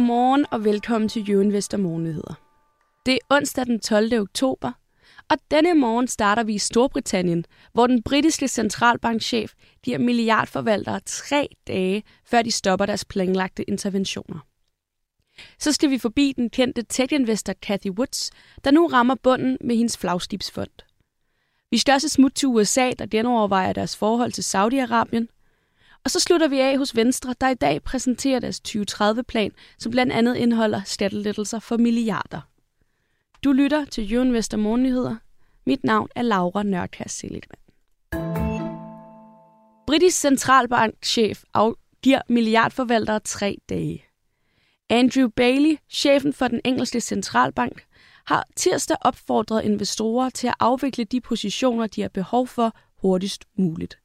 Godmorgen og velkommen til Jørgen Vester Morgennyheder. Det er onsdag den 12. oktober, og denne morgen starter vi i Storbritannien, hvor den britiske centralbankchef giver milliardforvaltere tre dage, før de stopper deres planlagte interventioner. Så skal vi forbi den kendte tech-investor Cathy Woods, der nu rammer bunden med hendes flagskibsfond. Vi skal også smutte til USA, der genovervejer deres forhold til Saudi-Arabien – og så slutter vi af hos Venstre, der i dag præsenterer deres 2030-plan, som blandt andet indeholder skattelettelser for milliarder. Du lytter til Jørgen Vester Morgennyheder. Mit navn er Laura Nørkær Seligman. Britisk centralbankchef afgiver milliardforvaltere tre dage. Andrew Bailey, chefen for den engelske centralbank, har tirsdag opfordret investorer til at afvikle de positioner, de har behov for hurtigst muligt.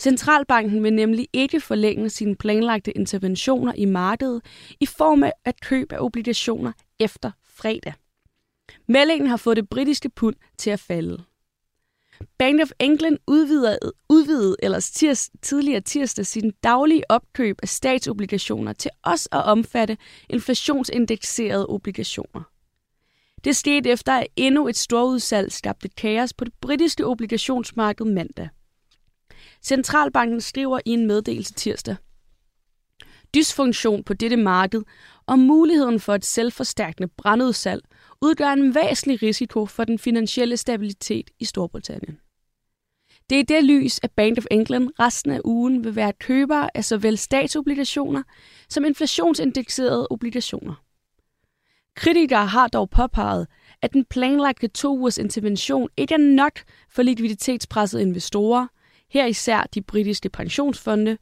Centralbanken vil nemlig ikke forlænge sine planlagte interventioner i markedet i form af at køb af obligationer efter fredag. Meldingen har fået det britiske pund til at falde. Bank of England udvidede, udvidede ellers tirs, tidligere tirsdag sin daglige opkøb af statsobligationer til også at omfatte inflationsindekserede obligationer. Det skete efter, at endnu et storudsalg skabte kaos på det britiske obligationsmarked mandag. Centralbanken skriver i en meddelelse tirsdag. Dysfunktion på dette marked og muligheden for et selvforstærkende brandudsalg udgør en væsentlig risiko for den finansielle stabilitet i Storbritannien. Det er i det lys, at Bank of England resten af ugen vil være køber af såvel statsobligationer som inflationsindekserede obligationer. Kritikere har dog påpeget, at den planlagte to ugers intervention ikke er nok for likviditetspressede investorer, her især de britiske pensionsfonde,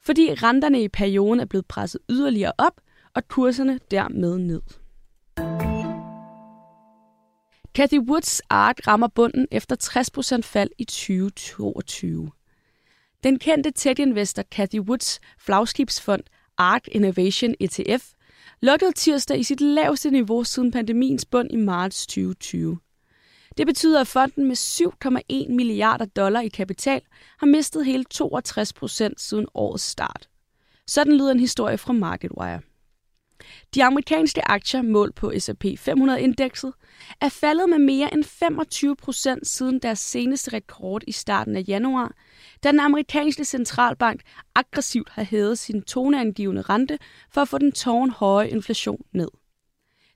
fordi renterne i perioden er blevet presset yderligere op, og kurserne dermed ned. Cathy Woods ark rammer bunden efter 60% fald i 2022. Den kendte tech-investor Cathy Woods flagskibsfond ARK Innovation ETF lukkede tirsdag i sit laveste niveau siden pandemiens bund i marts 2020. Det betyder, at fonden med 7,1 milliarder dollar i kapital har mistet hele 62 procent siden årets start. Sådan lyder en historie fra MarketWire. De amerikanske aktier, målt på S&P 500-indekset, er faldet med mere end 25 procent siden deres seneste rekord i starten af januar, da den amerikanske centralbank aggressivt har hævet sin toneangivende rente for at få den tårnhøje inflation ned.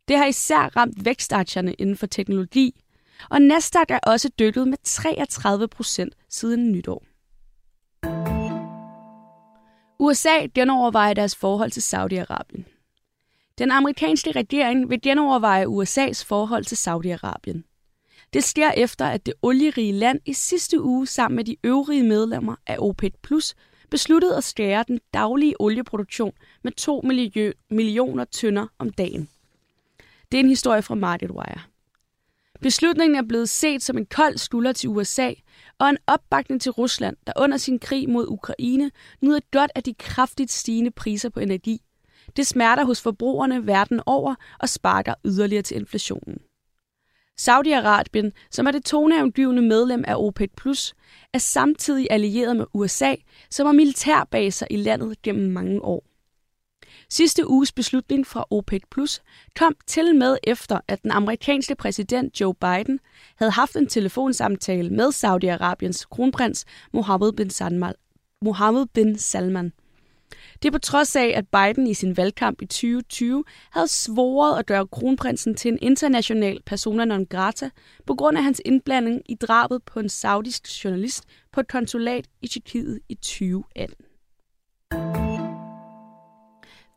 Det har især ramt vækstaktierne inden for teknologi, og Nasdaq er også dykket med 33 procent siden nytår. USA genovervejer deres forhold til Saudi-Arabien. Den amerikanske regering vil genoverveje USA's forhold til Saudi-Arabien. Det sker efter, at det olierige land i sidste uge sammen med de øvrige medlemmer af OPEC Plus besluttede at skære den daglige olieproduktion med 2 millioner tønder om dagen. Det er en historie fra MarketWire. Beslutningen er blevet set som en kold skulder til USA og en opbakning til Rusland, der under sin krig mod Ukraine nyder godt af de kraftigt stigende priser på energi. Det smerter hos forbrugerne verden over og sparker yderligere til inflationen. Saudi-Arabien, som er det toneangivende medlem af OPEC+, er samtidig allieret med USA, som har militærbaser i landet gennem mange år. Sidste uges beslutning fra OPEC Plus kom til med efter, at den amerikanske præsident Joe Biden havde haft en telefonsamtale med Saudi-Arabiens kronprins Mohammed bin Salman. Mohammed bin Salman. Det er på trods af, at Biden i sin valgkamp i 2020 havde svoret at gøre kronprinsen til en international persona non grata på grund af hans indblanding i drabet på en saudisk journalist på et konsulat i Tyrkiet i 2018.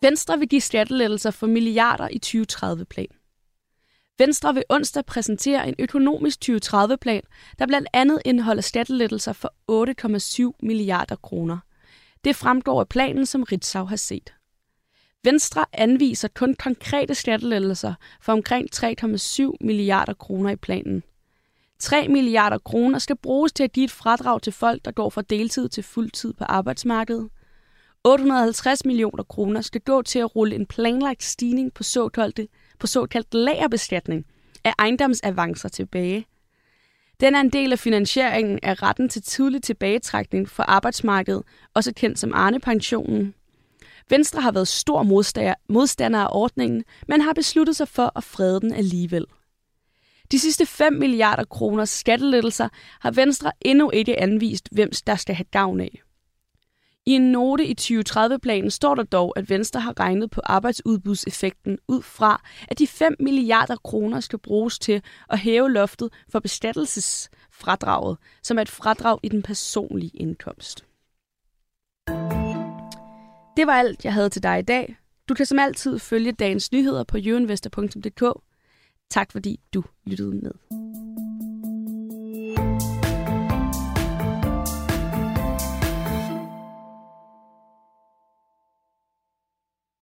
Venstre vil give skattelettelser for milliarder i 2030-plan. Venstre vil onsdag præsentere en økonomisk 2030-plan, der blandt andet indeholder skattelettelser for 8,7 milliarder kroner. Det fremgår af planen, som Ritzau har set. Venstre anviser kun konkrete skattelettelser for omkring 3,7 milliarder kroner i planen. 3 milliarder kroner skal bruges til at give et fradrag til folk, der går fra deltid til fuldtid på arbejdsmarkedet. 850 millioner kroner skal gå til at rulle en planlagt stigning på såkaldte på såkaldt lagerbeskatning af ejendomsavancer tilbage. Den er en del af finansieringen af retten til tidlig tilbagetrækning for arbejdsmarkedet, også kendt som Arne-pensionen. Venstre har været stor modstander af ordningen, men har besluttet sig for at frede den alligevel. De sidste 5 milliarder kroner skattelettelser har Venstre endnu ikke anvist, hvem der skal have gavn af. I en note i 2030-planen står der dog, at Venstre har regnet på arbejdsudbudseffekten ud fra, at de 5 milliarder kroner skal bruges til at hæve loftet for bestattelsesfradraget, som er et fradrag i den personlige indkomst. Det var alt, jeg havde til dig i dag. Du kan som altid følge dagens nyheder på youinvestor.dk. Tak fordi du lyttede med.